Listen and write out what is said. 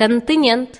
Cantinhante.